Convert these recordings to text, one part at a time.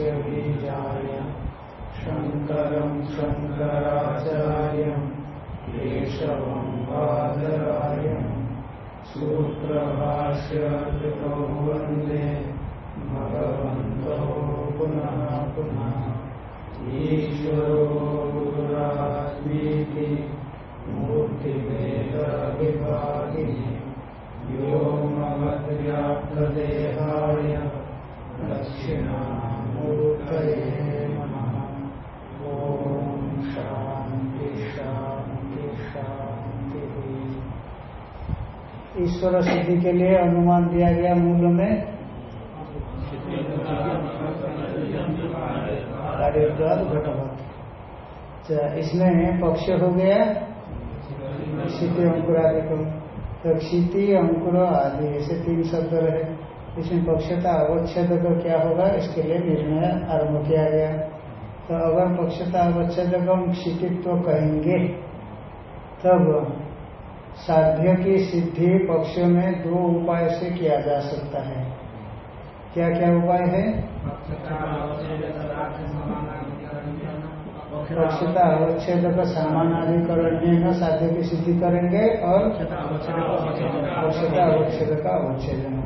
संस्कारमहीवस्य बीजाय शङ्करं शङ्कराचार्यं केशवं बादरायं सूत्रभाष्यकृतौ वंदे भगवन्तौ पुनः पुनः ईश्वरो गुरुरात्मीति नमः ॐ शान्ति शान्ति शान्तिः ईश्वर सिद्धि के लिए अनुमान दिया गया मूल में। इसमें पक्ष हो गया क्षिति अंकुर आदि तो क्षिति अंकुर आदि, ऐसे तीन शब्द रहे। इसमें पक्षता अवच्छेद का क्या होगा? इसके लिए निर्णय आरंभ किया गया। तो अगर पक्षता अवच्छेद हम क्षितित्व कहेंगे। तब साध्य की सिद्धि पक्ष में दो उपाय से किया जा सकता है। क्या क्या उपाय है? पक्षता अवच्छेद का सामानाधिकरण साध्य की सिद्धि करेंगे और पक्षता अवच्छेद का अवच्छेदन।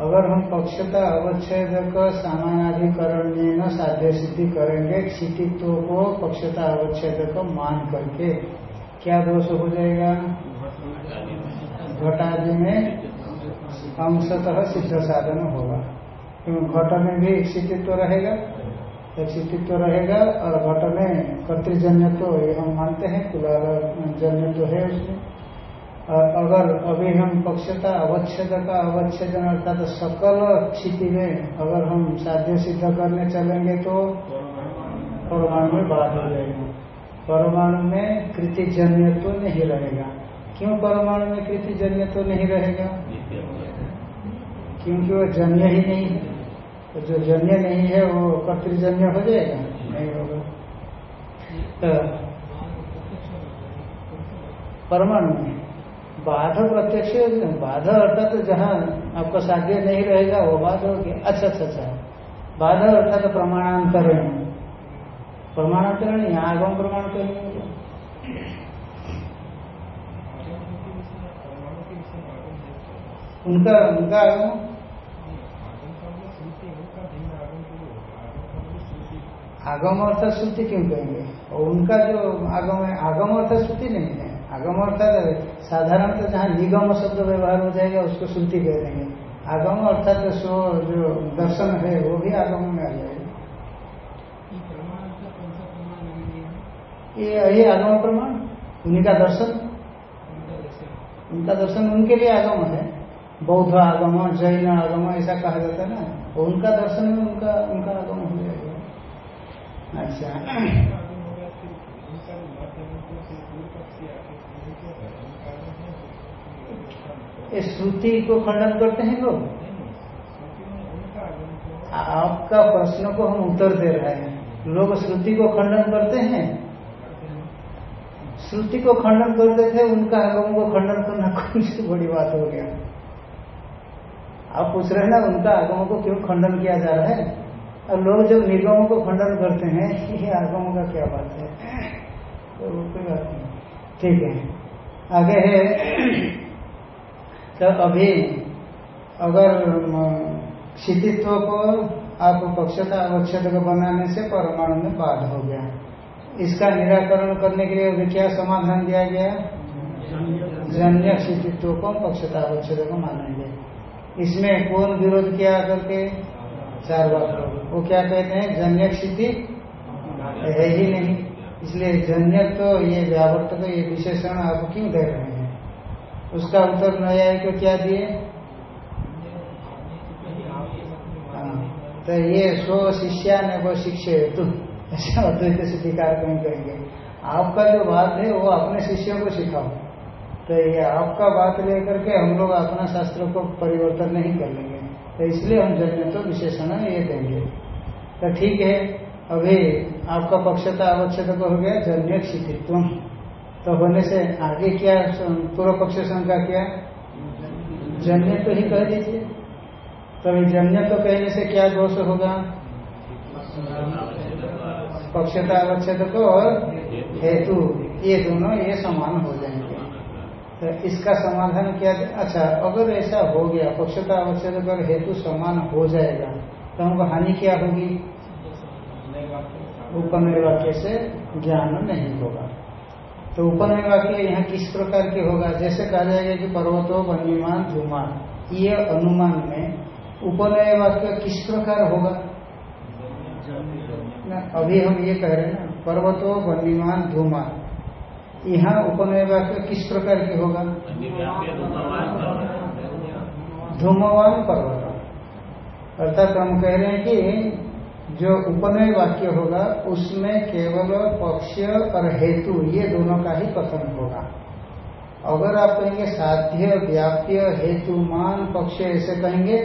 अगर हम पक्षता अवच्छेद का सामानाधिकरण साध्य सिद्धि करेंगे क्षितित्व को पक्षता अवच्छेद को मान करके, क्या दोष हो जाएगा? घटादि में अंशतः सिद्ध साधन होगा। क्योंकि घट में भी क्षितित्व रहेगा क्षितित्व रहेगा, और घट में कर्तजन्य तो हम मानते हैं कुलाल जन्य तो है उसमें। अगर अभी हम पक्षता अवच्छेद का अवच्छेदन अर्थात सकल स्थिति में अगर हम साध्य सिद्ध करने चलेंगे तो परमाणु में बात हो जाएगी। परमाणु में कृतिजन्य तो नहीं रहेगा। क्यों परमाणु में कृतिजन्य तो नहीं रहेगा? क्योंकि वो जन्य ही नहीं है। तो जो जन्य नहीं है, वो कर्तजन्य हो जाएगा? नहीं होगा। तो परमाणु में बाध प्रत्यक्ष बाध अर्थात तो जहाँ आपका साध्य नहीं रहेगा, वो बाध हो गया अच्छा अच्छा अच्छा। बाध अर्थात तो प्रमाणांतरण। प्रमाणांतरण, यहाँ आगम प्रमाण तो होगा उनका उनका आगम आगम अर्थात श्रुति क्यों कहेंगे? और उनका जो आगम है, आगम अर्थात श्रुति नहीं है। आगम अर्थात साधारणतः तो जहाँ निगम शब्द व्यवहार हो जाएगा उसको श्रुति कह देंगे। आगम अर्थात सो जो दर्शन है वो भी आगम में आ जाएगा। ये यही आगम प्रमाण? उन्हीं का दर्शन। उनका दर्शन उनके लिए आगम है। बौद्ध आगम जैन आगम ऐसा कहा जाता है ना। उनका दर्शन में उनका उनका आगम हो जाएगा। अच्छा। श्रुति को खंडन करते हैं लोग? आपका प्रश्न को हम उत्तर दे रहे हैं। लोग श्रुति को खंडन करते हैं? श्रुति को खंडन करते थे, उनका आगम को खंडन करना कौन सी बड़ी बात हो गया। आप पूछ रहे हैं ना, उनका आगमों को क्यों खंडन किया जा रहा है? और लोग जब निगमों को खंडन करते हैं, ये आगमों का क्या बात है? तो कोई बात नहीं। ठीक है। आगे है। तो अभी अगर क्षितित्व को आप पक्षता अवच्छेद को बनाने से परमाणु में बाध हो गया। इसका निराकरण करने के लिए अभी क्या समाधान दिया गया? जन्य क्षितित्व को पक्षता अवच्छेद को मानेंगे। इसमें कौन विरोध किया करके चार बात वो क्या कहते हैं? जन्य क्षिति है ही नहीं। इसलिए जन्य तो ये व्यावर्त तो ये विशेषण आप क्यों दे रहे हैं? उसका उत्तर न्याय को क्या दिए? तो ये स्व शिष्या ने वो शिष्य हेतु। ऐसा अद्वैत सिद्धिकार कहीं कहेंगे आपका जो बात है, वो अपने शिष्यों को सिखाओ। तो ये आपका बात लेकर के हम लोग अपना शास्त्र को परिवर्तन नहीं कर लेंगे। तो इसलिए हम जन्य तो विशेषण ये देंगे। तो ठीक है, अभी आपका पक्षता अवच्छेद हो गया जन्य क्षितित्व तो होने से आगे क्या पूर्व पक्ष शंका क्या? जन्य तो ही कह दीजिए। तभी तो जन्य तो कहने से क्या दोष होगा? पक्षता अवच्छेद को और हेतु, ये दोनों ये समान हो जाएँगे। तो इसका समाधान क्या अच्छा अगर ऐसा हो गया, पक्षता अवच्छेद अगर हेतु समान हो जाएगा तो हमको हानि क्या होगी? उपनय वाक्य से ज्ञान नहीं होगा। तो उपनय वाक्य यहाँ किस प्रकार के होगा? जैसे कहा जाएगा कि पर्वतो, वन्यमान धूमान ये अनुमान में उपनय वाक्य किस प्रकार होगा? ना, अभी हम ये कह रहे हैं ना, पर्वतो, वन्यमान धूमान यहाँ उपनय वाक्य किस प्रकार के होगा? धूमवान पर्वत। अर्थात हम कह रहे हैं कि जो उपनय वाक्य होगा, उसमें केवल पक्ष और हेतु, ये दोनों का ही कथन होगा। अगर आप कहेंगे साध्य, व्याप्य, हेतु, मान, पक्ष, ऐसे कहेंगे,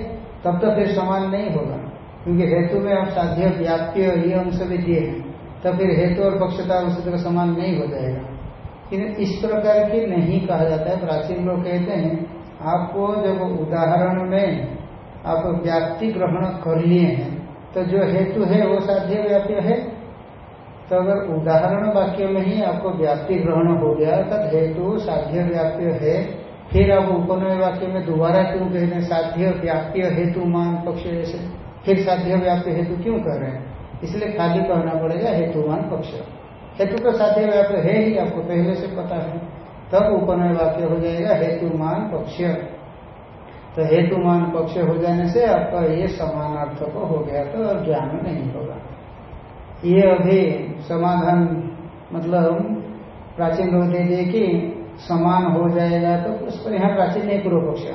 तब तो फिर समान नहीं होगा। क्योंकि हेतु में आप साध्य, व्याप्य, ये अंश भी दिए हैं तो फिर हेतु और पक्षता अंश का समान नहीं हो जाएगा। किन्तु इस प्रकार की नहीं कहा जाता है, प्राचीन लोग कहते हैं, आपको जब उदाहरण में आप व्याप्ति ग्रहण कर लिए हैं तो जो हेतु है वो साध्य व्याप्य है। तो अगर उदाहरण वाक्य में ही आपको व्याप्ति ग्रहण हो गया, तब हेतु साध्य व्याप्य है। फिर आप उपनय वाक्य में दोबारा क्यों कह रहे हैं साध्य व्याप्य हेतु मान पक्ष ऐसे। फिर साध्य व्याप्य हेतु क्यों कर रहे हैं? इसलिए खाली कहना पड़ेगा हेतुमान पक्ष। हेतु तो साध्य व्याप्य है ही, आपको पहले से पता है। तब उपनय वाक्य हो जाएगा हेतुमान पक्ष। तो हेतुमान पक्ष हो जाने से आपका ये समानार्थक हो गया तो ज्ञान नहीं होगा। ये अभी समाधान मतलब प्राचीन लोग दे दिए कि समान हो जाएगा तो उस पर यहाँ प्राचीन नहीं पूर्व पक्ष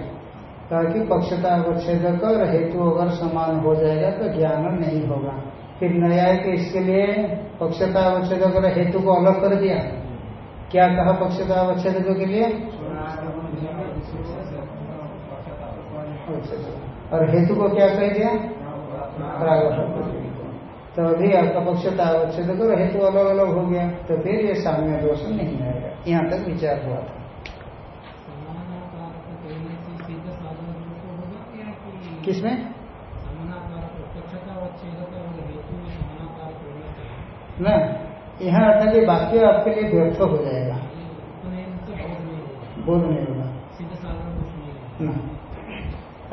कहा कि पक्षता अवच्छेद कर हेतु अगर समान हो जाएगा तो ज्ञान नहीं होगा। फिर नया के इसके लिए पक्षता अवच्छेद कर हेतु को अलग कर दिया। क्या कहा पक्षता अवच्छेद के लिए? और हेतु को क्या कह दिया? तो अभी आपका पक्षता अवच्छेद करो, हेतु अलग अलग हो गया तो फिर ये साम्य दोष नहीं आएगा। यहाँ तक विचार हुआ था। किसमें? न, यहाँ अर्थात ये वाक्य आपके लिए व्यर्थ हो जाएगा। बोध नहीं।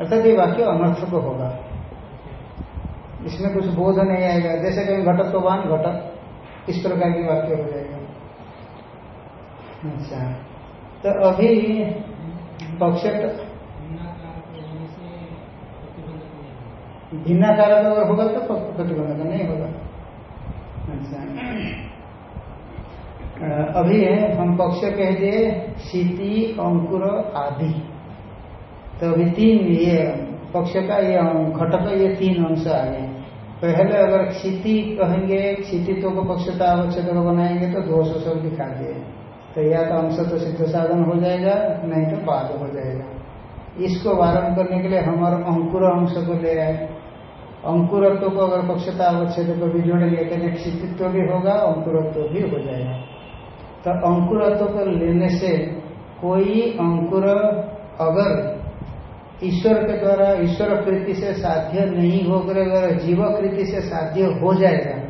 अर्थात ये वाक्य अनर्थक होगा। इसमें कुछ बोध नहीं आएगा। जैसे कहीं घटत्वान घटक इस प्रकार की वाक्य हो जाएगा। अच्छा। तो अभी पक्ष भिन्नाकार अगर होगा तो प्रतिबंधक नहीं होगा। अच्छा। अभी हम पक्ष कह दिए शीति अंकुर आदि। तो अभी तीन ये पक्ष का ये घटक ये तीन अंश आ गए। पहले अगर क्षिति कहेंगे, क्षितित्व को पक्षता अवच्छेद बनाएँगे तो दोष सब दिखा दिए। तो या तो अंश तो सिद्ध साधन हो जाएगा, नहीं तो बाद हो जाएगा। इसको वारण करने के लिए हमारे अंकुर अंश को ले आए। अंकुरत्व को अगर पक्षता अवच्छेद को भी जोड़ेंगे कहते क्षितित्व भी होगा, अंकुरत्व भी हो जाएगा। तो अंकुरत्व को लेने से कोई अंकुर अगर ईश्वर के द्वारा ईश्वर कृति से साध्य नहीं होकर अगर जीव कृति से साध्य हो जाएगा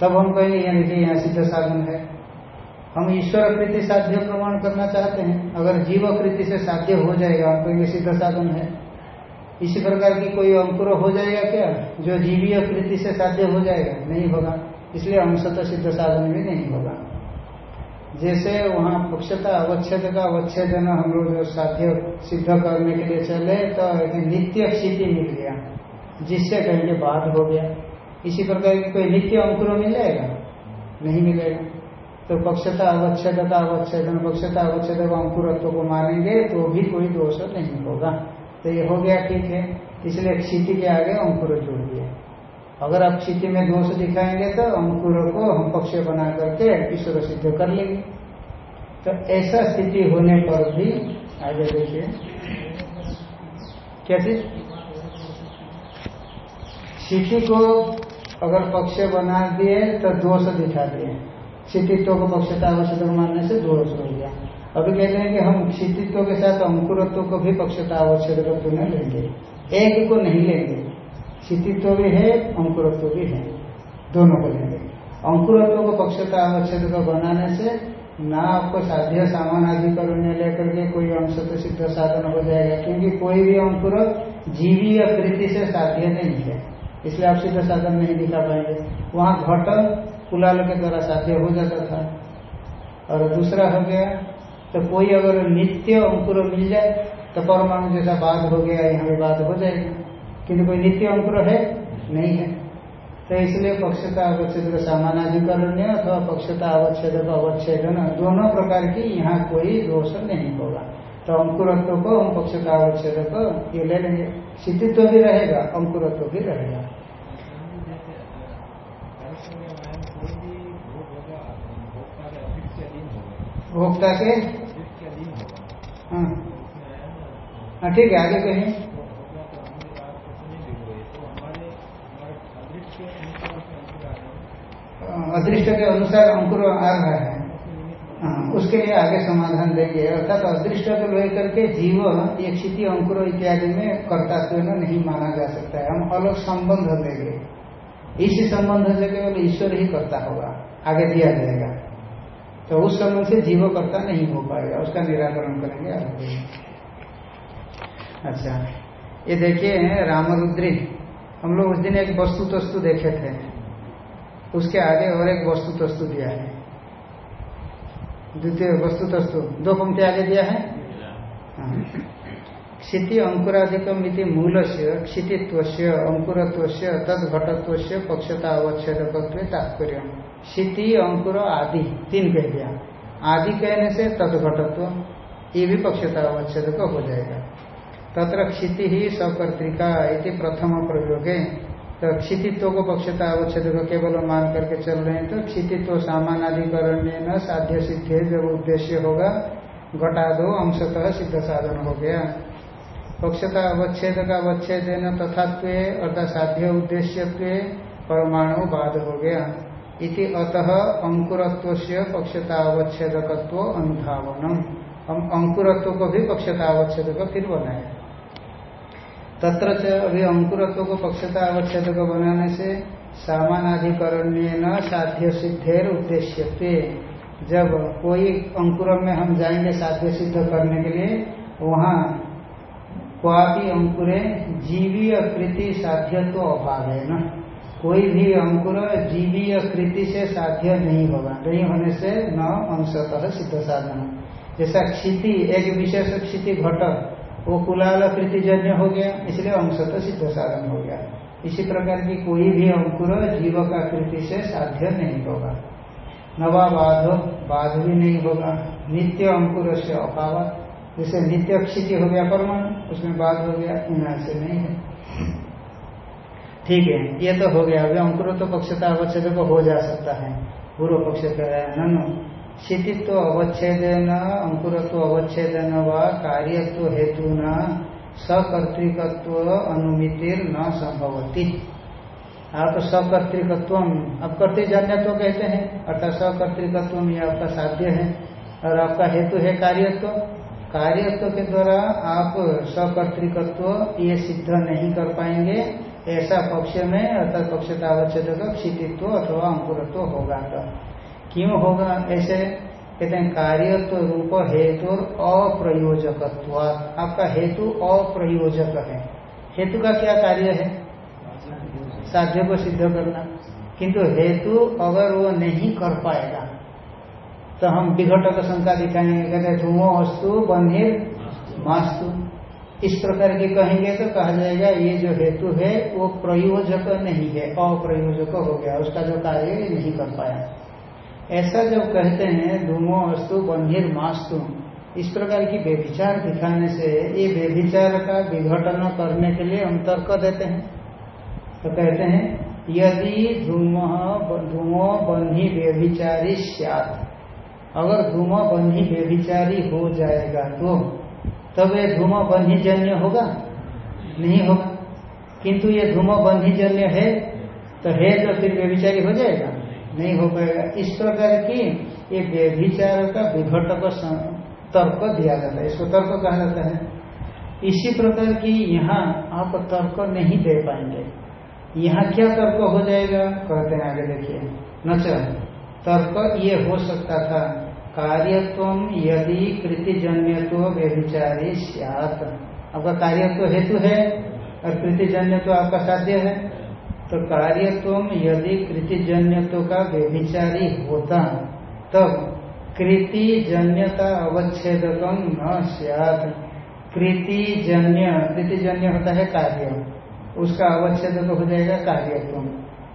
तब हम कहेंगे यानी कि यहाँ सिद्ध साधन है। हम ईश्वर कृति साध्य प्रमाण करना चाहते हैं। अगर जीव कृति से साध्य हो जाएगा, हम कहेंगे, सिद्ध साधन है। इसी प्रकार की कोई अंकुर हो जाएगा क्या? जो जीवीय कृति से साध्य हो जाएगा, नहीं होगा। इसलिए अंश तो सिद्ध साधन भी नहीं होगा। जैसे वहाँ पक्षता अवच्छेद का अवच्छेदन हम लोग जो साध्य सिद्ध करने के लिए चले तो नित्य स्थिति मिल गया। जिससे कहेंगे बाद हो गया। इसी प्रकार की कोई नित्य अंकुर मिल जाएगा? नहीं मिलेगा। तो पक्षता अवच्छेद का अवच्छेदन, पक्षता, अवच्छेद अंकुरत्व को मानेंगे तो भी कोई दोष नहीं होगा। तो ये हो गया ठीक है। इसलिए क्षिति के आगे अंकुर जोड़ दिया। अगर आप क्षिति में दोष दिखाएँगे तो अंकुर को हम पक्ष बना करके ईश्वर सिद्ध कर लेंगे। तो ऐसा स्थिति होने पर भी, आगे देखिए। क्या चीज़? स्थिति को अगर पक्ष बना दिए तो दोष दिखा दिए। क्षितित्व को पक्षता आवश्यक मानने से दोष हो गया। अभी कहते हैं कि हम क्षितित्व के साथ अंकुरत्व को भी पक्षता आवश्यक में लेंगे। एक को नहीं लेंगे। क्षितित्व भी है, अंकुरत्व भी है। दोनों को लेंगे। अंकुरत्व को पक्षता आवश्यक बनाने से ना आपको साध्य सामान आदि करोने लेकर के कोई अंश तो सिद्ध साधन हो जाएगा, क्योंकि कोई भी अंकुर जीवी या प्रीति से साध्य नहीं है। इसलिए आप सिद्ध साधन नहीं दिखा पाएँगे। वहाँ घट कुलाल के द्वारा साध्य हो जाता था। और दूसरा हो गया तो कोई अगर नित्य अंकुर मिल जाए तो परमाणु जैसा बाध हो गया, यहाँ भी बाध हो जाएगा। किंतु कोई नित्य अंकुर है? नहीं है। तो इसलिए पक्षता अवच्छेद सामानाधिकरण्य अथवा पक्षता अवच्छेद अवच्छेदन दोनों प्रकार की यहाँ कोई दोष नहीं होगा। तो अंकुरत्व को हम पक्षता अवच्छेद को ये ले लेंगे। स्थितित्व भी रहेगा अंकुरत्व भी रहेगा। भोक्ता के? हाँ, हाँ ठीक है आगे कहीं। अदृष्ट के अनुसार अंकुर आ रहा है। हाँ, उसके लिए आगे समाधान देंगे। अर्थात अदृष्ट को लेकर के जीव ये क्षिति अंकुर इत्यादि में कर्तात्व नहीं माना जा सकता है। हम अलग संबंध देंगे। इसी संबंध से केवल ईश्वर ही करता होगा। आगे दिया जाएगा। तो उस संबंध से जीव कर्ता नहीं हो पाएगा। उसका निराकरण करेंगे अच्छा ये देखिए रामरुद्री। हम लोग उस दिन एक वस्तु तस्तु देखे थे। उसके आगे और एक वस्तु तस्तु दिया है। द्वितीय वस्तु तस्तु। दो पंक्ति आगे दिया है? हाँ। क्षिति अंकुराधिकम इति मूल से क्षितित्व से अंकुरत्व तद घटत्व पक्षता अवच्छेद तात्पर्य क्षिति, अंकुर, आदि, तीन कह दिया। आदि कहने से तद घटत्व ये भी पक्षता अवच्छेद हो जाएगा। तत्र क्षिति ही सकर्तिका प्रथम प्रयोग है तो क्षितित्व को पक्षता अवच्छेद को केवल मान करके चल रहे हैं। तो क्षितित्व सामानाधिकरण न साध्य सिद्धि जब उद्देश्य होगा घटा दो अंशतः सिद्ध साधन हो गया। पक्षता अवच्छेद का अवच्छेद न तथात्व अर्थात साध्य उद्देश्य परमाणु बाद हो गया। इति अतः अंकुरत्व से पक्षता अवच्छेदकत्व अनुधावनम। हम अंकुरत्व को भी पक्षता अवच्छेद फिर बनाए तत्र अभी अंकुरत्व को पक्षता अवच्छेद को बनाने से सामानाधिकरण्य न साध्य सिद्धेर उद्देश्य जब कोई अंकुर में हम जाएँगे साध्य सिद्ध करने के लिए, वहाँ क्वापी अंकुरे जीवी कृति साध्य तो अभाव है ना। कोई भी अंकुर जीवी कृति से साध्य नहीं होगा, नहीं होने से न अंशतः सिद्ध साधन। जैसा क्षिति, एक विशेष क्षिति घटक वो कुलाल जन्य हो गया, इसलिए अंश तो सिद्ध साधन हो गया। इसी प्रकार की कोई भी अंकुर जीव का कृति से साध्य नहीं होगा। नवा बाध बाध भी नहीं होगा। नित्य अंकुर से अभाव जैसे नित्य क्षिति हो गया परमाणु, उसमें बाध हो गया यहाँ से नहीं है। ठीक है, ये तो हो गया। अभी अंकुर तो पक्षता, अवच्छेद हो जा सकता है। पूर्व पक्ष कह रहा है, ननु क्षितित्व अवच्छेदन, अंकुरत्व अवच्छेदन व कार्यत्व हेतु न सकर्तृकत्व अनुमितिर न संभवती। आप सकर्तृकत्व, आप कर्तृजन्य तो कहते हैं, अर्थात सकर्तृकत्व ये आपका साध्य है, और आपका हेतु है कार्यत्व। कार्यत्व के द्वारा आप सकर्तृकत्व ये सिद्ध नहीं कर पाएँगे, ऐसा पक्ष में अर्थात पक्षता अवच्छेद क्षितित्व अथवा अंकुरत्व होगा। तो क्यों होगा ऐसे? कहते हैं कार्य तो रूप हेतु अप्रयोजक आपका हेतु अप्रयोजक है। हेतु का क्या कार्य है? साध्य को सिद्ध करना। किंतु हेतु अगर वो नहीं कर पाएगा तो हम विघटक शंका दिखाएँगे। कहते धुमो अस्तु बंधिर मास्तु। इस प्रकार के कहेंगे तो कहा जाएगा, ये जो हेतु है, वो प्रयोजक नहीं है, अप्रयोजक हो गया। उसका जो कार्य नहीं कर पाया। ऐसा जब कहते हैं, धूमो अस्तु बंधिर मास्तु, इस प्रकार की व्यभिचार दिखाने से, ये व्यभिचार का विघटन करने के लिए हम तर्क देते हैं। तो कहते हैं, यदि धूम धूमो बंधी व्यभिचारी अगर धूम बन्ही व्यभिचारी हो जाएगा तो तब ये धूम बन्ही जन्य होगा? नहीं होगा। किंतु ये धूम बन्ही जन्य है तो है तो फिर व्यभिचारी हो जाएगा। नहीं हो पाएगा। इस प्रकार की ये व्यभिचार का विघटक तर्क दिया जाता है। इसको तर्क कहा जाता है। इसी प्रकार की यहाँ आप तर्क नहीं दे पाएँगे। यहाँ क्या तर्क हो जाएगा? कहते हैं आगे देखिए। न तर्क ये हो सकता था। कार्यत्व यदि कृतिजन्यत्व व्यभिचारी सियात। आपका कार्यत्व हेतु है और कृतिजन्य तो आपका साध्य है। तो कार्यत्व यदि कृतिजन्यत्व का व्यभिचारी होता, तब कृति जन्यता अवच्छेदकम न सियात। कृति जन्य कृति जन्य होता है कार्य। उसका अवच्छेदक हो जाएगा कार्यत्व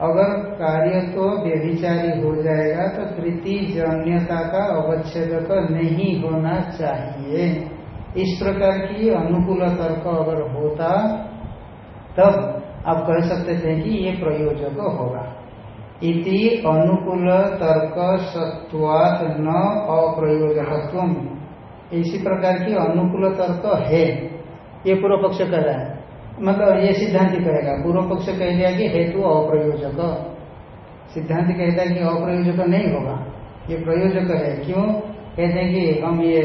अगर कार्य तो व्यभिचारी हो जाएगा तो कृतिजन्यता का अवच्छेदक नहीं होना चाहिए। इस प्रकार की अनुकूल तर्क अगर होता, तब आप कह सकते थे कि ये प्रयोजक होगा। इति अनुकूल तर्क सत्वात न अप्रयोजकत्व इसी प्रकार की अनुकूल तर्क है। ये पूर्व पक्ष कह रहा है। मतलब ये सिद्धांत कहेगा। पूर्व पक्ष कह दिया कि हेतु अप्रयोजक। सिद्धांत कहता है कि अप्रयोजक नहीं होगा। ये प्रयोजक है। क्यों? कहते हैं कि हम ये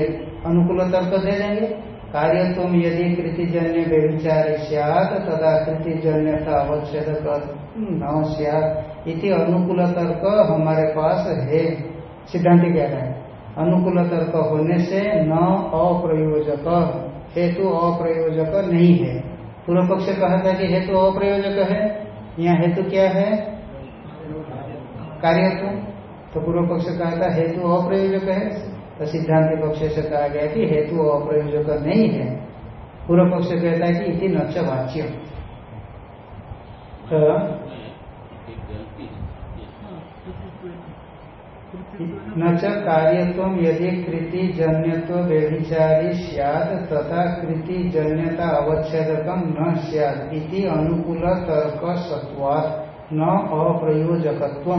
अनुकूल तर्क दे देंगे। कार्य तुम यदि कृतिजन्य व्यविचार सियात तथा कृतिजन्यता अवच्छेद न सियात इति अनुकूल तर्क हमारे पास है। सिद्धांत रहा है। अनुकूल तर्क होने से न अप्रयोजक, हेतु अप्रयोजक नहीं है। पूर्व पक्ष कहा था कि हेतु अप्रयोजक है। यहाँ हेतु क्या है? कार्यत्व। तो पूर्व पक्ष कहा था हेतु अप्रयोजक है। तो सिद्धांत पक्ष से कहा गया कि हेतु अप्रयोजक नहीं है। पूर्व पक्ष कहता है कि इति नच वाच्य तो न च कार्यत्व यदि कृति जन्यत्व व्यभिचारी सियाद तथा कृति जन्यता अवच्छेदकम न सियाद इति अनुकूल तर्क सत्वात न अप्रयोजकत्व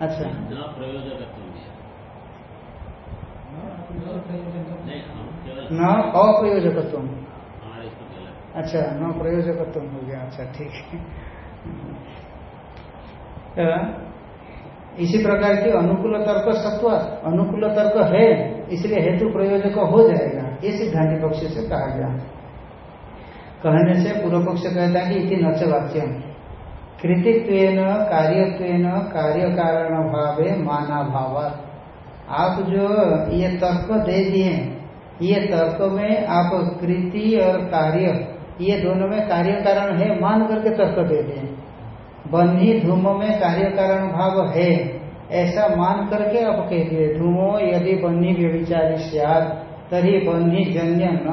अच्छा। न अप्रयोजकत्व अच्छा न प्रयोजकत्व हो गया। अच्छा ठीक है। इसी प्रकार की अनुकूल तर्क सत्व अनुकूल तर्क है इसलिए हेतु प्रयोजक हो जाएगा। ये सिद्धांत पक्ष से कहा गया। कहने से पूर्व पक्ष कहता है कि इति नच वाक्य कृतित्व कार्यत्व कार्य कारण भावे माना भाव आप जो ये तर्क दे दिए, ये तर्क में आप कृति और कार्य, ये दोनों में कार्य कारण है, मान करके तर्क दे दिए। बन्ही धूम में कार्य कारण भाव है, ऐसा मान करके आप कह दिए, धूमो यदि बन्ही व्यविचारी सियाद तरी बन्ही जन्य न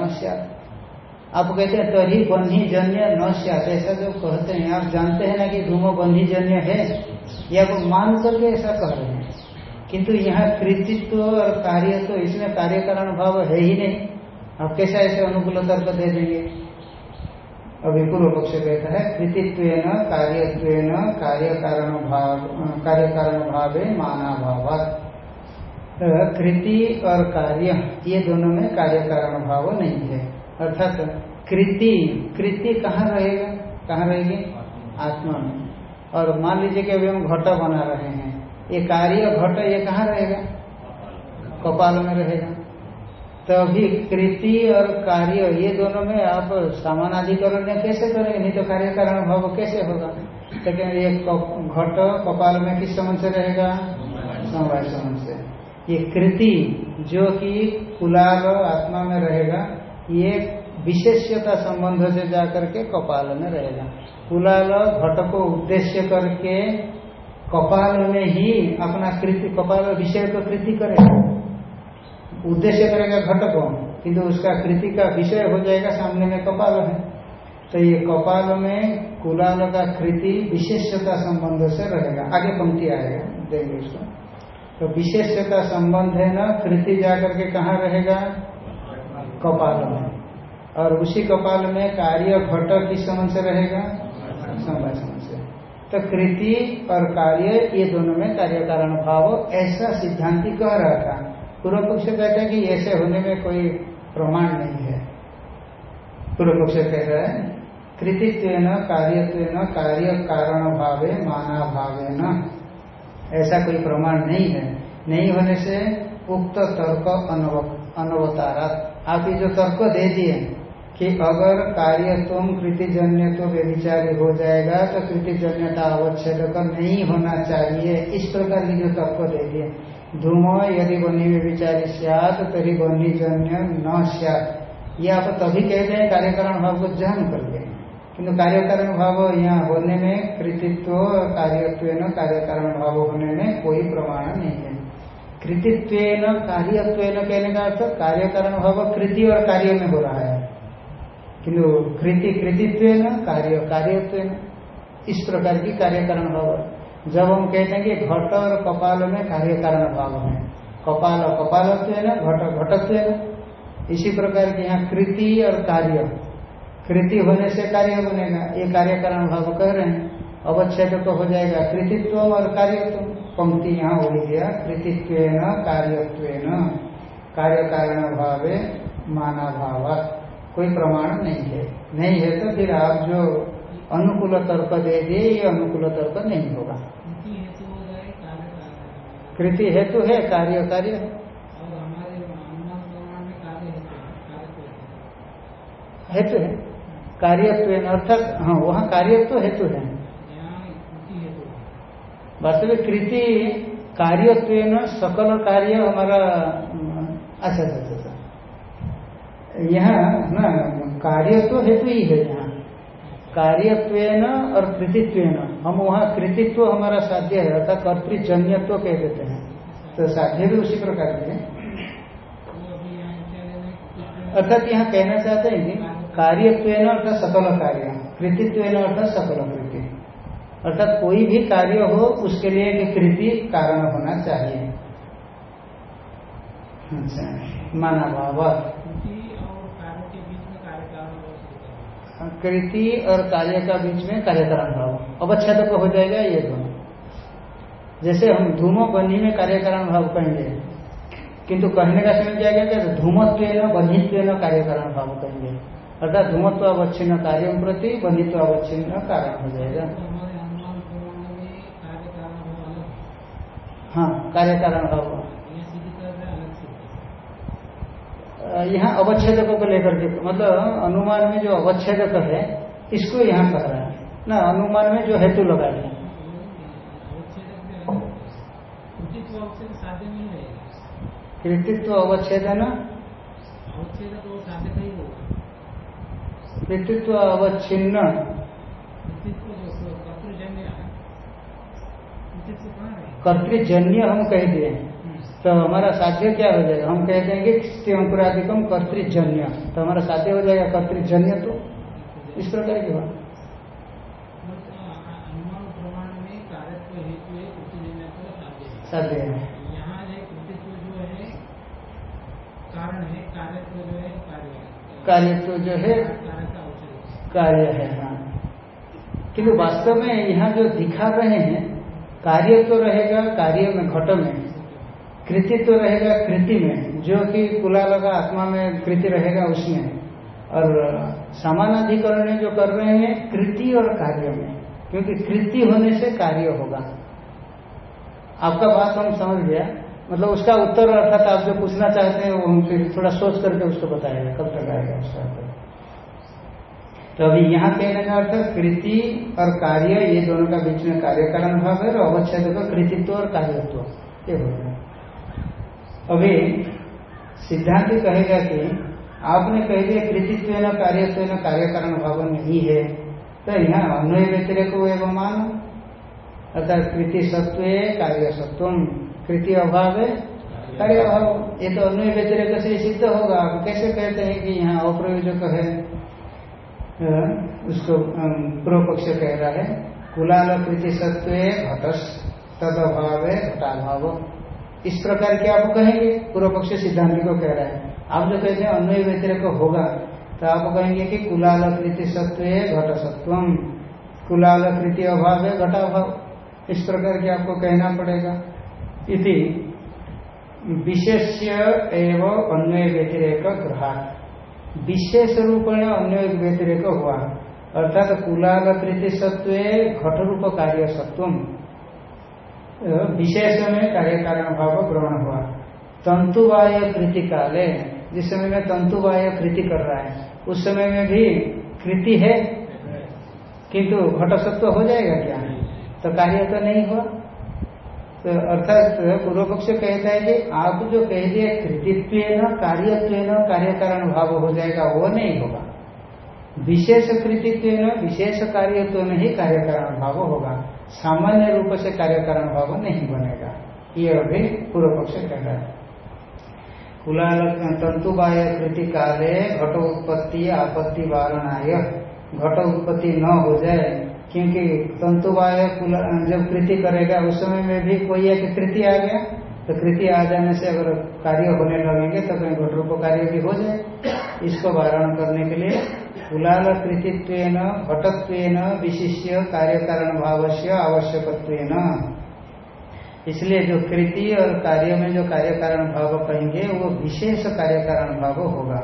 आप कहते हैं, तरी बन्ही जन्य न ऐसा जो कहते हैं, आप जानते हैं ना कि धूमो बन्ही जन्य है? या वो मान करके ऐसा कह रहे हैं? किंतु यहाँ कृतित्व और कार्य तो इसमें कार्य कारण भाव है ही नहीं। आप कैसा ऐसे अनुकूल तर्क दे देंगे? अभी पूर्व पक्ष कहता है कृतित्व कार्यत्व कार्य कारण भाव कार्य कारण भावे माना भाव कृति और कार्य, ये दोनों में कार्य कारण भाव नहीं है। अर्थात कृति कृति कहाँ रहेगा? कहाँ रहेगी? आत्मा में। और मान लीजिए कि अभी हम घट बना रहे हैं। ये कार्य घट ये कहाँ रहेगा? कपाल में रहेगा। तो अभी कृति और कार्य, ये दोनों में आप समानाधिकरण कैसे करेंगे? नहीं तो कार्य कारण भाव कैसे होगा? तो ये घट कपाल में किस समझ से रहेगा? समवाय समझ से। ये कृति जो कि कुलाल आत्मा में रहेगा, ये विशेष्यता संबंध से जाकर के कपाल में रहेगा। कुलाल घट को उद्देश्य करके कपाल में ही अपना कृति, कपाल विषय को कृति करेगा उद्देश्य करेगा घट को किंतु उसका कृति का विषय हो जाएगा सामने में कपाल है। तो ये कपाल में कुलाल का कृति विशेषता संबंध से रहेगा। आगे पंक्ति आएगा, देंगे उसको। तो विशेषता संबंध है ना, कृति जाकर के कहाँ रहेगा? कपाल में। और उसी कपाल में कार्य घट किस समझ से रहेगा? समय तो कृति और कार्य, ये दोनों में कार्य कारण भाव ऐसा सिद्धांति कह रहा था। पूर्व पक्ष कहता है कि ऐसे होने में कोई प्रमाण नहीं है। पूर्व पक्ष कह रहा है कृतित्व कार्यत्व कार्य कारण भावे माना भावे न ऐसा कोई प्रमाण नहीं है। नहीं होने से उक्त तर्क अनवतारा आप ये जो तर्क दे दिए कि अगर कार्य तुम कृतिजन्य तो व्यभिचारी हो जाएगा तो कृतिजन्यता अवच्छेद नहीं होना चाहिए। इस प्रकार की जो तर्क दे दिए। धूम यदि बनी व्यभिचारी सियात, तरी बनी जन्य न सियात। ये आप तभी कहते हैं कार्यकरण भाव को जहन करके किंतु कार्यकारण भाव यहाँ होने में, कृतित्व कार्यत्व कार्यकारण भाव होने में कोई प्रमाण नहीं है। कृतित्व कार्यत्व कहने का अर्थ, कार्यकारण भाव कृति और कार्य में हो रहा है। किंतु कृति कृतित्व न कार्य कार्यत्व इस प्रकार की कार्यकरण भाव। जब हम कहते हैं कि घट और कपाल में कार्य कारण भाव है, कपाल और कपालत्व ना घट घटत्व इसी प्रकार के यहाँ कृति और कार्य। कृति होने से कार्य बनेगा ये कार्य कारण भाव कह रहे हैं। अवच्छेद तो हो जाएगा कृतित्व और कार्यत्व। पंक्ति यहाँ हो गया कृतित्व कार्यत्व कार्य कारण भावे माना भाव कोई प्रमाण नहीं है। नहीं है तो फिर आप जो अनुकूल तर्क दे दिए ये अनुकूल तर्क नहीं होगा। कृति हेतु है कार्य कार्य हेतु है कार्यत्व अर्थात हाँ वहाँ कार्यत्व हेतु है। वास्तविक कृति कार्यत्व सकल कार्य हमारा अच्छा अच्छा अच्छा। यहाँ ना कार्य तो हेतु ही है यहाँ। कार्यत्व और कृतित्व हम वहाँ कृतित्व हमारा साध्य है, अर्थात कर्तृजन्यत्व कह देते हैं। तो साध्य भी उसी प्रकार के अर्थात यहाँ कहना चाहते हैं कि कार्यत्व अर्थात सकल कार्य कृतित्व अर्थात सकल कृति। अर्थात कोई भी कार्य हो, उसके लिए एक कृति कारण होना चाहिए। अच्छा माना भाव कृति और कार्य का बीच में कार्यकरण भाव अवच्छेद हो जाएगा ये दोनों। जैसे हम धूमो बनी में कार्यकरण भाव कहेंगे किंतु कहने का समझ जाएगा कि धूमत्व न कार्यकरण भाव कहेंगे। अर्थात धूमत्व अवच्छिन्न कार्य प्रति बंधित्व अवच्छिन्न कारण हो जाएगा। हाँ कार्यकारण भाव। यहाँ अवच्छेदकों को लेकर के मतलब अनुमान में जो अवच्छेदक है, इसको यहाँ कह रहा है। ना, अनुमान में जो हेतु लगा है। कृतित्व अवच्छेद है ना? कृतित्व अवच्छिन्न। कर्तृजन्य हम कह दिए हैं। तो हमारा साध्य क्या हो जाएगा? हम कह देंगे अंकुराधिकम कर्तृजन्य। तो हमारा साध्य हो जाएगा कर्तृजन्य तो? इस प्रकार की बात। है। कार्यत्व जो है, कार्य है हाँ। किंतु वास्तव में यहाँ जो दिखा रहे हैं, कार्य तो रहेगा, कार्य में घट में। कृतित्व तो रहेगा कृति में, जो कि कुला लगा आत्मा में कृति रहेगा उसमें। और समानाधिकरण जो कर रहे हैं, कृति और कार्य में, क्योंकि कृति होने से कार्य होगा। आपका बात हम समझ गया। मतलब उसका उत्तर अर्थात आप जो पूछना चाहते हैं, वो हम फिर थोड़ा सोच करके उसको बताएगा, कब तक आएगा उसका तो अभी यहाँ कहने का अर्थ कृति और कार्य, ये दोनों का बीच में कार्य कारण भाव है और अवच्छेद का कृतित्व और कार्यत्व। ये हो गया। अभी सिद्धांत कहेगा कि आपने कह दिया कृतित्व न कार्यत्व न कार्य कारण भाव नहीं है तो यहाँ अन्वय व्यतिरेक एवं मान। अर्थात कृति सत्व कार्य सत्व कृति अभाव है कार्य अभाव। ये तो अन्वय व्यतिरेक से सिद्ध होगा। आप कैसे कहते हैं कि यहाँ अप्रयोजक है? उसको पूर्व पक्ष कह रहा है, कुलाल कृति सत्व घटस तद अभाव है घटाभाव इस प्रकार के आप कहेंगे? पूर्व पक्ष सिद्धांत को कह रहा है। आप जो कहते हैं, अन्वय व्यतिरक होगा तो आप कहेंगे कि कुलाल कृति सत्व घट सत्वम कुलाल कृति अभाव। है घटाभाव इस प्रकार के आपको कहना पड़ेगा। इति विशेष्य एवं अन्वय व्यतिरेक ग्रहात। विशेष रूपेण अन्वय व्यतिरेक हुआ। अर्थात कुलाल कृति सत्व घट रूप कार्य सत्व विशेष में कार्य कारण भाव ग्रहण हुआ। तंतुवाय कृति काले, जिस समय में तंतुवाय कृति कर रहा है, उस समय में भी कृति है? किंतु घट सत्व हो जाएगा क्या? तो कार्य तो नहीं हुआ। तो अर्थात पूर्व पक्ष कहता है कि आप जो कह दिए कृतित्व न कार्यत्व कार्य कारण भाव हो जाएगा, वो नहीं होगा। विशेष कृतित्व न विशेष कार्यत्व में ही कार्य कारण भाव होगा। सामान्य रूप से कार्य कारण भाव नहीं बनेगा। ये अभी पूर्व पक्ष कह रहा है। कुलाल तंतुबाय कृति काले घट उत्पत्ति आपत्ति वारणाय। घट उत्पत्ति न हो जाए, क्योंकि तंतुबाय जब कृति करेगा, उस समय में भी कोई एक कृति आ गया। तो कृति आ जाने से अगर कार्य होने लगेंगे तो कहीं घट रूप कार्य भी हो जाए। इसको वारण करने के लिए कुलाल कृतित्व घटत्व विशिष्य कार्य कारण भाव से आवश्यकत्व इसलिए जो कृति और कार्य में जो कार्य कारण भाव कहेंगे, वो विशेष कार्य कारण भाव होगा।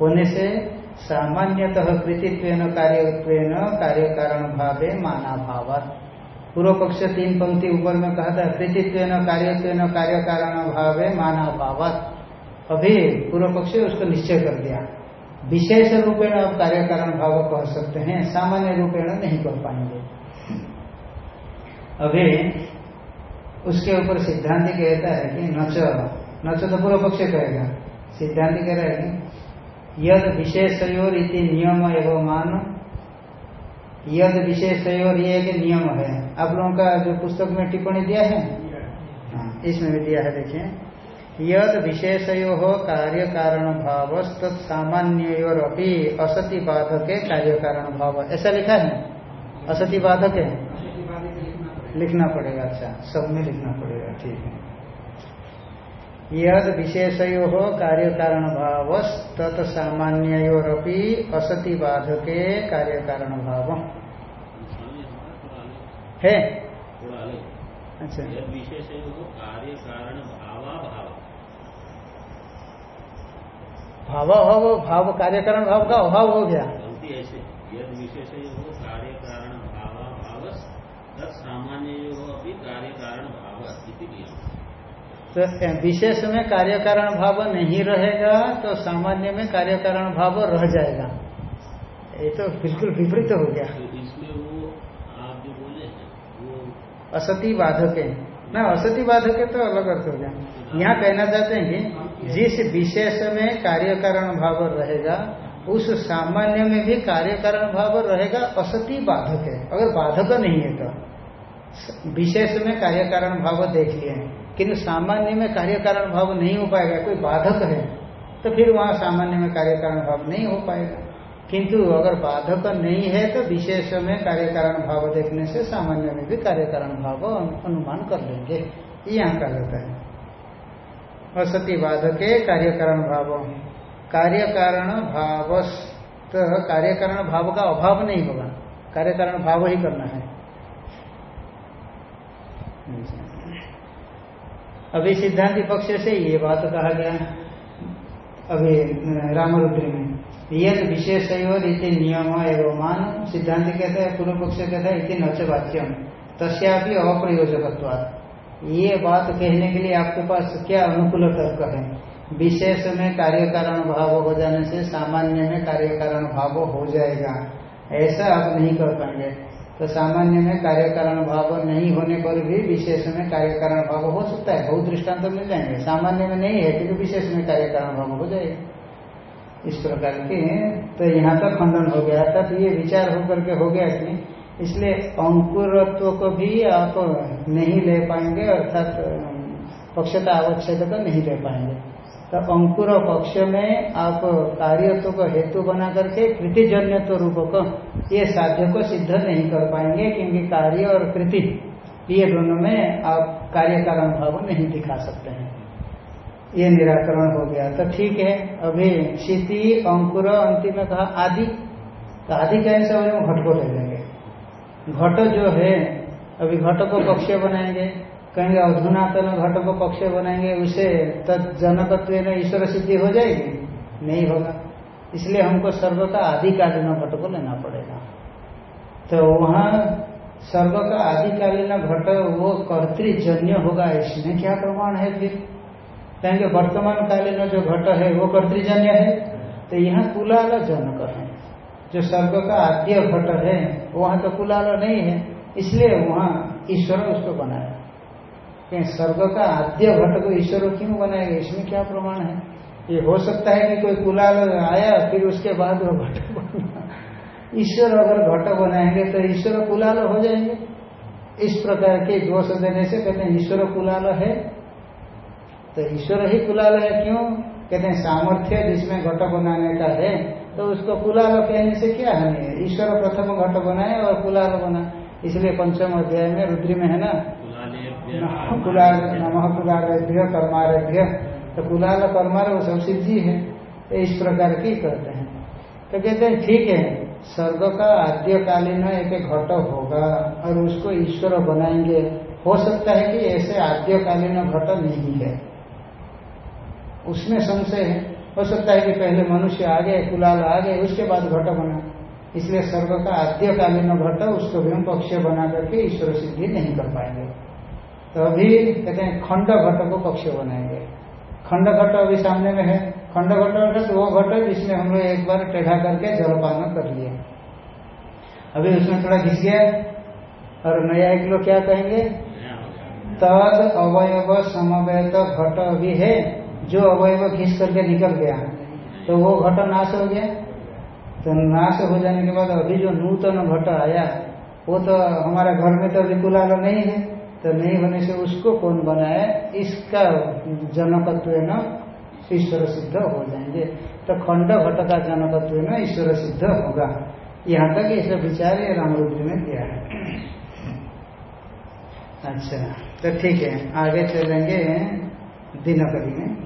होने से सामान्यतः कृतित्व कार्यत्व कार्य कारण भावे माना भाव पूर्व पक्ष तीन पंक्ति ऊपर में कहा था कृतित्व कार्यत्व कार्य कारण भावे माना भाव अभी पूर्व पक्ष उसको निश्चय कर दिया। विशेष रूपेण आप कार्य कारण भाव कह सकते हैं सामान्य रूपेण नहीं कर पाएँगे। अभी उसके ऊपर सिद्धांत कहता है कि नच नच तो पूर्व पक्ष कहेगा। सिद्धांत कह रहा है कि यद विशेषयोर इति नियम एवं मान यद विशेषयोर ये एक नियम है। आप लोगों का जो पुस्तक में टिप्पणी दिया है। हाँ इसमें भी दिया है देखिए। यद विशेषयो कार्य कारण भाव तत्सामान्योर अपनी असति बाधक कार्य कारण भाव ऐसा लिखा है? असति बाधक है लिखना पड़ेगा अच्छा। सब में लिखना पड़ेगा ठीक है। यद विशेषयो कार्य कारण भाव तत् सामान्योरपी असति बाधके कार्य कारण भाव है अच्छा। कार्य कारण भाव भाव भाव भाव कारण भाव का अभाव हो गया। भाव भाव भाव तो विशेष में कार्यकारण भाव नहीं रहेगा तो सामान्य में कार्यकारण भाव रह जाएगा। ये तो बिल्कुल विपरीत हो गया। तो इसमें वो आप जो बोले वो असती बाधक। है ना, असती बाधक है तो अलग अर्थ हो गया। यहाँ कहना चाहते हैं कि जिस विशेष में कार्य कारण भाव रहेगा, उस सामान्य में भी कार्य कारण भाव रहेगा, असती बाधक है। अगर बाधक नहीं है तो। विशेष में कार्य कारण भाव देख लिए किंतु सामान्य में कार्य कारण भाव नहीं हो पाएगा, कोई बाधक है तो फिर वहाँ सामान्य में कार्य कारण भाव नहीं हो पाएगा। किंतु अगर बाधक नहीं है तो विशेष में कार्य कारण भाव देखने से सामान्य में भी कार्य कारण भाव अनुमान कर लेंगे। यहाँ कहा जाता है। असति बाधके कार्य कारण भाव। कार्य कारण भाव तो कार्य कारण भाव का अभाव नहीं होगा। कार्य कारण भाव ही करना है। अभी सिद्धांत पक्ष से ये बात कहा गया। अभी रामरुद्री में। यद विशेष रीति नियम एवं मान सिद्धांत कहते हैं पूर्व पक्ष कहता है, इति नच वाच्यम तस्यापि अप्रयोजकत्वाद ये बात कहने के लिए आपके पास क्या अनुकूल तर्क है? विशेष में कार्य कारण भाव हो जाने से सामान्य में कार्य कारण भाव हो जाएगा। ऐसा आप नहीं कर पाएँगे। तो सामान्य में कार्य कारण भाव नहीं होने पर भी विशेष में कार्य कारण भाव हो सकता है। बहुत दृष्टांत मिल जाएँगे। सामान्य में नहीं है, क्योंकि विशेष में कार्य कारण भाव हो जाएगा। इस प्रकार के तो यहाँ तक खंडन हो गया अर्थात ये विचार होकर के हो गया कि इसलिए अंकुरत्व को भी आप नहीं ले पाएँगे, अर्थात, पक्षता आवश्यकता तो नहीं ले पाएँगे। तो अंकुर पक्ष में आप कार्यत्व को हेतु बना करके कृतिजन्यत्व रूप को ये साध्य को सिद्ध नहीं कर पाएँगे, क्योंकि कार्य और कृति, ये दोनों में आप कार्य कारण भाव नहीं दिखा सकते हैं। ये निराकरण हो गया। तो ठीक है, अभी क्षिति, अंकुर, अंतिम कहा, आदि। तो आदि कहने से हम घट को ले लेंगे। घट जो है, अभी घट को पक्ष बनाएँगे। कहेंगे अधुनातन घट को पक्ष बनाएँगे, उसे जनकत्व ईश्वर सिद्धि हो जाएगी? नहीं होगा। इसलिए हमको सर्व का आदिकालीन घट को लेना पड़ेगा। तो वहाँ सर्व का आदिकालीन घट वो कर्तृजन्य होगा, इसमें क्या प्रमाण है फिर? कहेंगे, वर्तमान कालीन जो घट है, वो कर्तृजन्य है। तो यहाँ कुलाल जनक है। जो सर्व का आद्य घट है, वहाँ तो कुलाल नहीं है। इसलिए वहाँ ईश्वर उसको बनाया। कहीं स्वर्ग का आद्य घट को ईश्वर क्यों बनाएगा इसमें क्या प्रमाण है? ये हो सकता है कि कोई कुलाल आया, फिर उसके बाद वो घट बना। ईश्वर अगर घट बनाएँगे तो ईश्वर कुलाल हो जाएँगे। इस प्रकार के दोष देने से कहते हैं, ईश्वर कुलाल है तो ईश्वर ही कुलाल है क्यों? कहते हैं सामर्थ्य जिसमें घट बनाने का है तो उसको कुलाल कहने से क्या हानि है? ईश्वर प्रथम घट बनाए और कुलाल बना। इसलिए पंचम अध्याय में रुद्री में है ना? कुलाल नमः कुलालेभ्य कर्मारेभ्य। तो कुलाल कर्मार वो सब सिद्धि है तो इस प्रकार की कहते हैं। तो कहते हैं ठीक है स्वर्ग का आद्यकालीन एक घट होगा और उसको ईश्वर बनाएँगे। हो सकता है कि ऐसे आद्यकालीन घट नहीं है। उसमें संशय है। हो सकता है कि पहले मनुष्य आ गए कुलाल आ गए उसके बाद घट बना। इसलिए सर्व का आद्यकालीन घट उसको भी हम पक्ष बना करके ईश्वर सिद्धि नहीं कर पाएँगे। तो अभी कहते हैं खंड घट को पक्ष बनाएँगे। खंड घट अभी सामने में है। खंड घट अर्थात वो घट जिसमें हम लोग एक बार टेढ़ा करके जलपान कर लिए। अभी उसमें थोड़ा घिस गया और नया एक लोग क्या कहेंगे? तद अवयव समवेत घट अभी है। जो अवयव घिस करके निकल गया तो वो घट नाश हो गया। तो नाश हो जाने के बाद अभी जो नूतन घट आया, वो तो हमारा घर में तो अभी कुलाल नहीं है तो नहीं होने से उसको कौन बनाया इसका जनकत्व न ईश्वर सिद्ध हो जाएँगे। तो खंड घट का जनकत्व न ईश्वर सिद्ध होगा। यहाँ तक ये सब विचार में दिया है। अच्छा तो ठीक है, आगे चलेंगे दिनकरी में।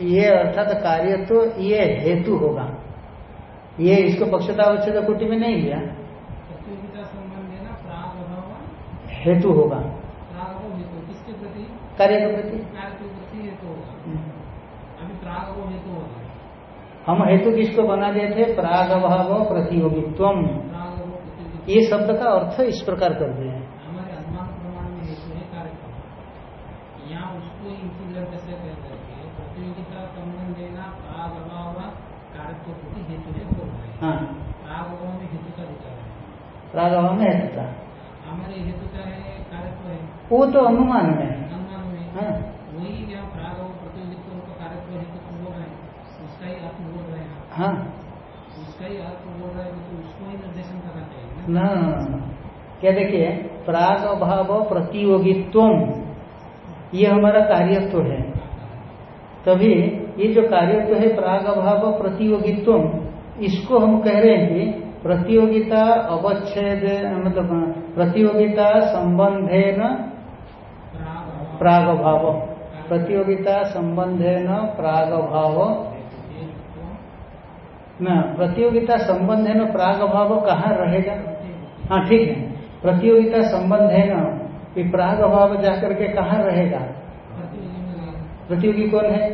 ये अर्थात कार्य तो ये हेतु होगा। ये इसको पक्षता अवच्छेद कुटी में नहीं लिया। हेतु होगा। कार्य के प्रति। हम हेतु किसको बना दिए थे प्राग भाव प्रतियोगित्व ये शब्द का अर्थ इस प्रकार कर दिए हैं हमारे अनुमान प्रमाण में हेतु है कार्यक्रम यहाँ उसको इसी ग्रंथ से कह करके प्रतियोगिता संबंध देना प्राग भाव कार्य के प्रति हेतु है बोल रहे हैं हाँ प्राग भाव में हेतु का विचार है प्राग भाव में हेतु था हमारे हेतु का है कार्यत्व है वो तो अनुमान में है अनुमान में हाँ वही यहाँ प्राग और प्रतियोगित्व का कार्यत्व हेतु को बोल रहे हैं। ही हैं हाँ उसका ही अर्थ बोल रहे हैं। तो उसको ही। निर्देशन करना चाहिए ना। क्या देखिए, प्राग भाव प्रतियोगित्व ये हमारा कार्यत्व है। तभी ये जो कार्यत्व है, प्राग भाव प्रतियोगित्व इसको हम कह रहे हैं कि प्रतियोगिता अवच्छेद मतलब प्रतियोगिता संबंधे न प्राग भाव प्रतियोगिता संबंधे न प्राग भाव न, प्रतियोगिता संबंध है न प्राग भाव कहाँ रहेगा? हाँ ठीक है। प्रतियोगिता संबंध है न कि प्राग भाव जाकर के कहाँ रहेगा? प्रतियोगी कौन है?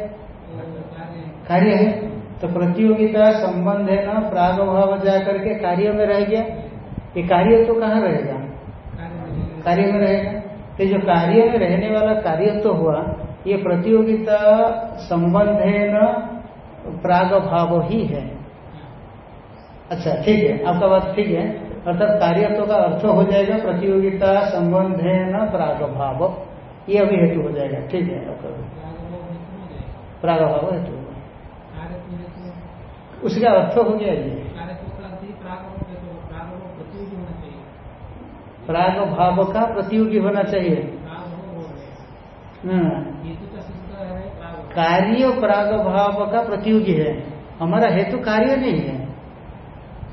कार्य है। तो प्रतियोगिता संबंध है न, प्राग भाव जाकर के कार्य में रह गया। ये कार्य तो कहाँ रहेगा? कार्य में रहेगा। तो जो कार्य में रहने वाला कार्य तो हुआ, ये प्रतियोगिता संबंध है न, प्राग भाव ही है। अच्छा ठीक है, आपका बात ठीक है। अर्थात कार्यत्व का अर्थ हो जाएगा प्रतियोगिता संबंध है न, प्राग भाव। ये अभी हेतु हो जाएगा। ठीक है प्राग भाव हेतु। उसका अर्थ हो गया ये। प्राग भाव का प्रतियोगी होना चाहिए। हो। कार्य प्राग भाव का प्रतियोगी है। हमारा हेतु कार्य नहीं है।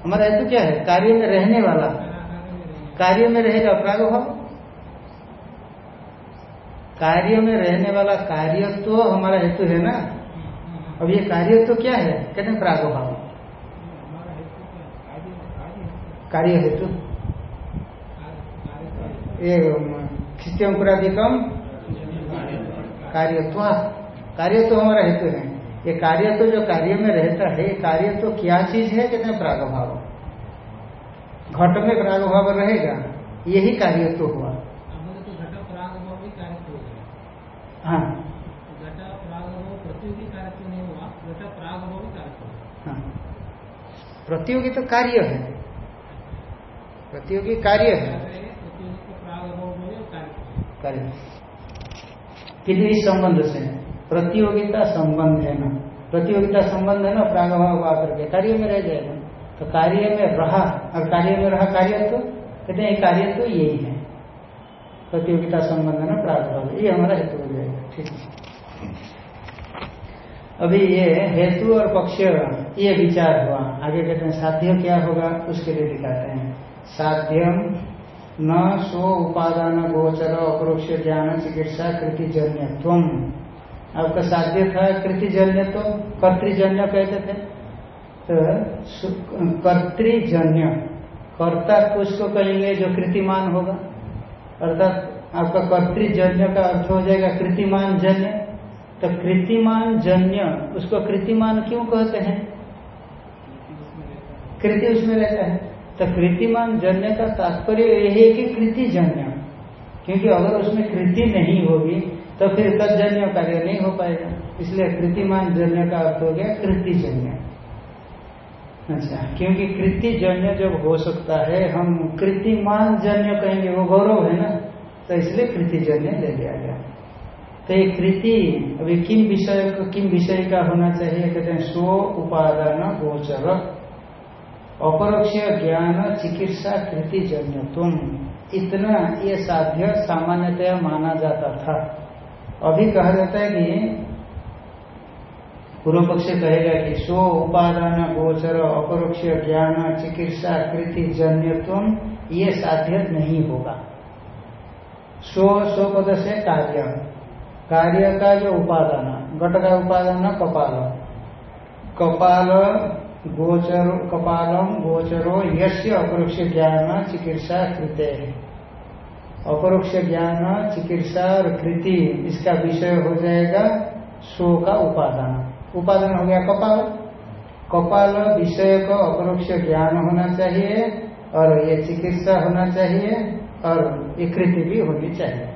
हमारा हेतु क्या है? कार्य में रहने वाला। कार्य में रहेंगे। प्राग भाव कार्य में रहने वाला कार्य तो हमारा हेतु है ना? अब ये कार्य तो क्या है? कहते हैं प्राग भाव। हेतु क्या है? कार्य कार्य कार्य हेतु। कार्य कार्य ये खिस्त्यंकुराधिकम कार्यत्व। कार्य तो हमारा हेतु है। ये कार्य तो जो कार्य में रहता है, ये कार्य तो क्या चीज़ है? कहते हैं प्राग भाव। घट में प्राग भाव रहेगा। यही कार्य तो हुआ अब बोले तो घट प्राग भाव भी कार्य हो गया हाँ घट प्राग भाव प्रतियोगी कार्य तो नहीं हुआ घट प्राग भाव भी कार्य हो हाँ प्रतियोगी तो कार्य है। प्रतियोगी कार्य है। कार्य। इस संबंध से? प्रतियोगिता संबंध है ना। प्रतियोगिता संबंध है ना, प्रागभाव आकर के। कार्य में रह जाएगा। तो कार्य में रहा, और कार्य में रहा कार्य तो कहते हैं कार्य तो यही है। प्रतियोगिता संबंध है ना, प्रागभाव। ये हमारा हेतु हो जाएगा। ठीक है। अभी ये हेतु और पक्ष, ये विचार हुआ। आगे कहते हैं साध्य क्या होगा? उसके लिए दिखाते हैं। साध्यम न सो उपादान गोचर अपरोक्ष ज्ञान चिकित्सा कृतिजन्यत्व आपका साध्य था कृतिजन्यत्व कर्तृजन्य कहते थे। तो कर्तृजन्य, कर्ता उसको कहेंगे जो कृतिमान होगा। अर्थात आपका कर्तृजन्य का अर्थ हो जाएगा कृतिमान जन्य। तो कृतिमान जन्य, उसको कृतिमान क्यों कहते हैं? कृति उसमें रहता है। तो कृतिमान जन्य का तात्पर्य यही है कि कृति जन्य। क्योंकि अगर उसमें कृति नहीं होगी तो फिर तजन्य कार्य नहीं हो पाएगा। इसलिए कृतिमान जन्य का अर्थ हो गया कृति जन्य। अच्छा क्योंकि कृति जन्य जब हो सकता है, हम कृतिमान जन्य कहेंगे, वो गौरव है ना? तो इसलिए कृति जन्य ले लिया गया। तो ये कृति अभी किन विषय को, किन विषय का होना चाहिए? कहते हैं, स्व उपादान गोचर। अपरोक्ष ज्ञान, चिकित्सा, कृति, जन्यत्व। इतना ये साध्य सामान्यतया माना जाता था। अभी कहा जाता है कि पूर्व पक्ष कहेगा कि स्व उपादान गोचर, अपरोक्ष ज्ञान, चिकित्सा, कृति, जन्यत्व, ये साध्य नहीं होगा। स्व स्व पद से कार्य कार्य का जो उपादान घट का उपादान कपाल। कपाल, गोचर, कपालम, गोचरो यश्य अपरोक्ष ज्ञान चिकित्सा कृते। अपरोक्ष ज्ञान चिकित्सा और कृति, इसका विषय हो जाएगा सो का उपादान। उपादान हो गया कपाल। कपाल विषय को अपरोक्ष ज्ञान होना चाहिए और ये चिकित्सा होना चाहिए और ये कृति भी होनी चाहिए।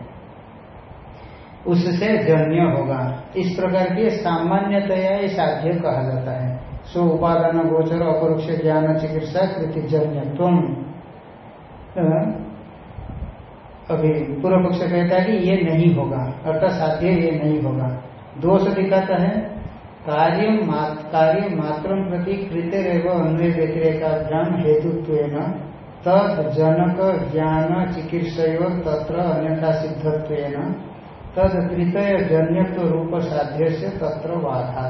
उससे जन्य होगा। इस प्रकार की सामान्यतया साध्य कहा जाता है। सो उपादान, गोचर, अपरोक्ष, ज्ञान, चिकित्सा, कृति जन्यत्व अभी पूर्व पक्ष कहता है कि ये नहीं होगा, अर्थात साध्य ये नहीं होगा। दोष दिखाता है, कार्य कार्य मात्र प्रति कृतिर एवं अन्वय व्यतिरेकाभ्याम हेतुत्व तद जनक ज्ञान चिकित्सयो तत्र अन्यथा सिद्धत्व तद तृतय जन्यत्व रूप साध्य से तत्र बाधा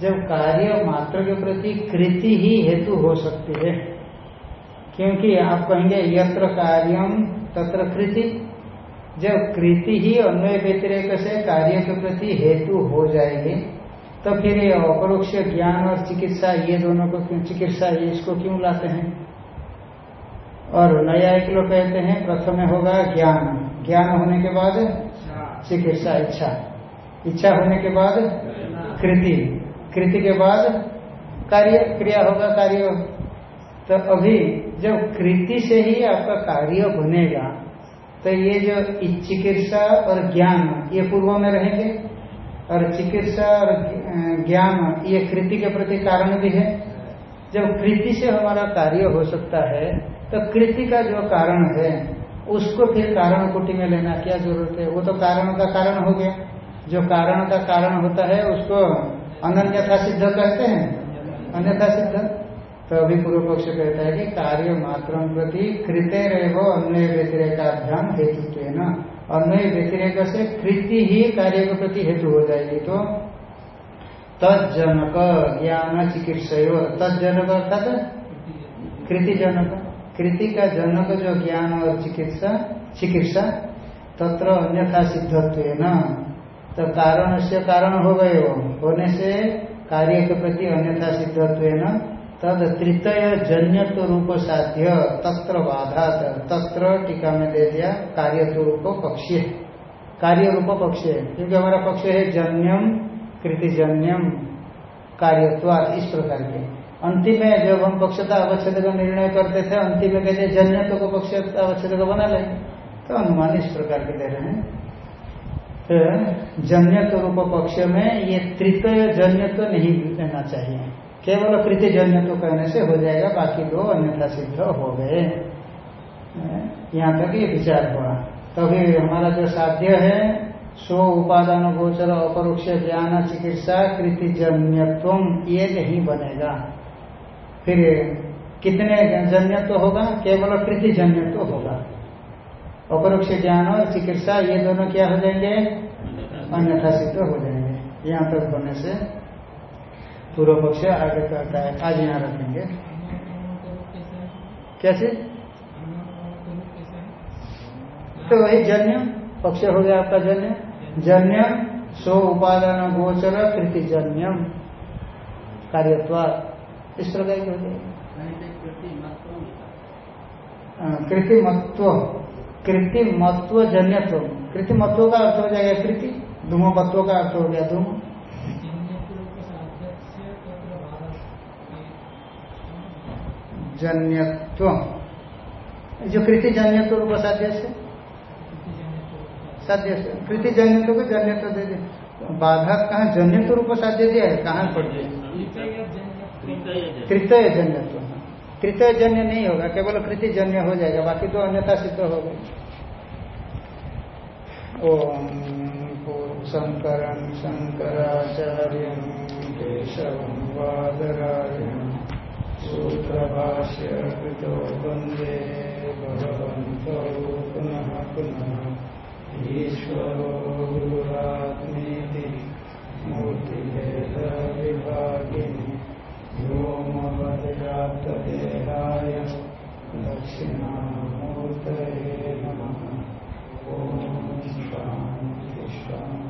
जब कार्य मात्र के प्रति कृति ही हेतु हो सकती है, क्योंकि आप कहेंगे यत्र कार्यम तत्र कृति। जब कृति ही अन्वय व्यतिरेक से कार्य के प्रति हेतु हो जाएगी तो फिर ये अपरोक्ष ज्ञान और चिकित्सा, ये दोनों को क्यों चिकित्सा ये इसको क्यों लाते हैं? और नया एक लोग कहते हैं, प्रथम होगा ज्ञान। ज्ञान होने के बाद चिकित्सा इच्छा। इच्छा होने के बाद कृति। कृति के बाद कार्य क्रिया होगा, कार्य। तो अभी जब कृति से ही आपका कार्य बनेगा तो ये जो चिकित्सा और ज्ञान, ये पूर्व में रहेंगे। और चिकित्सा और ज्ञान, ये कृति के प्रति कारण भी है। जब कृति से हमारा कार्य हो सकता है तो कृति का जो कारण है उसको फिर कारण कोटि में लेना क्या ज़रूरत है? वो तो कारण का कारण हो गया। जो कारण का कारण होता है, उसको अनन्यथा सिद्ध कहते हैं। अन्यथा सिद्ध। तो अभी पूर्व पक्ष कहता है कि कार्य मात्र प्रति कृत्य कृतेर एवं अन्य व्यतिरेकाभ्याम हेतुत्व न अन्य व्यतिरेक से कृति ही कार्य के प्रति हेतु हो जाएगी। तो तजनक ज्ञान चिकित्सा तजनक अर्थात कृति जनक कृति का जनक जो ज्ञान और चिकित्सा चिकित्सा, तत्र अन्यथा सिद्धत्व न तो कारण से कारण हो गए वो। होने से कार्य के प्रति अन्यथा सिद्धत्व न तद तृतय जन्यत्व रूप साध्य, तत्र बाधा तत्र टीका में दे दिया, कार्य रूप पक्ष कार्य रूप पक्ष क्योंकि हमारा पक्ष है जन्यम कृतिजन्यम कार्यत्वाद इस प्रकार के। अंतिम में जब हम पक्षता अवच्छेद का निर्णय करते थे, अंतिम में कहते जन्यत्व को पक्ष अवच्छेद का बना लेंगे तो अनुमान इस प्रकार के दे रहे हैं। तो जन्यत्व रूप पक्ष में ये तृतीय जन्यत्व नहीं लेना चाहिए। केवल कृत्य जन्यत्व कहने से हो जाएगा, बाकी दो अन्यथा सिद्ध हो गए। यहाँ तक ये विचार हुआ। तभी हमारा जो साध्य है स्व उपादान गोचर अपरोक्ष ज्ञान चिकित्सा कृतिजन्यत्व ये नहीं बनेगा। फिर कितने जन्य तो होगा? केवल जन्य तो होगा। अपरोक्ष ज्ञान और चिकित्सा, ये दोनों क्या हो जाएँगे? अन्यथा सिद्ध हो जाएँगे। यहाँ तक होने से पूर्व पक्ष आगे करता है आज यहाँ रखेंगे। कैसे? तो वही जन्य, पक्ष हो गया आपका जन्य। जन्य, सो उपादान गोचर कृतिजन्यम कार्यत्वा इस प्रकार की हो। कृतिमत्व कृतिमत्व जन्यत्व कृतिमत्व का अर्थ हो जाएगा कृति धूमपत्व का अर्थ हो गया धूम। जन्यत्व जो कृति जन्यत्व रूप साध्य से। साध्य से। कृति जन्यत्व को जन्यत्व दे दे। बाधक कहाँ जन्यत्व रूप साध्य दिया है? कहाँ पड़ दिया कृतयजन्य। तो कृतयजन्य नहीं होगा, केवल कृति जन्य हो जाएगा, बाकी तो अन्यथा सिद्ध हो गई। ओम शंकर शंकराचार्य केशव वादरायण सूत्रभाष्य वंदे भगवंतो पुनः पुनः। ईश्वर गुरात्मे मूर्ति विभागे प्रातदेहाय दक्षिणामूर्तये नमः। ॐ शान्ति शान्ति।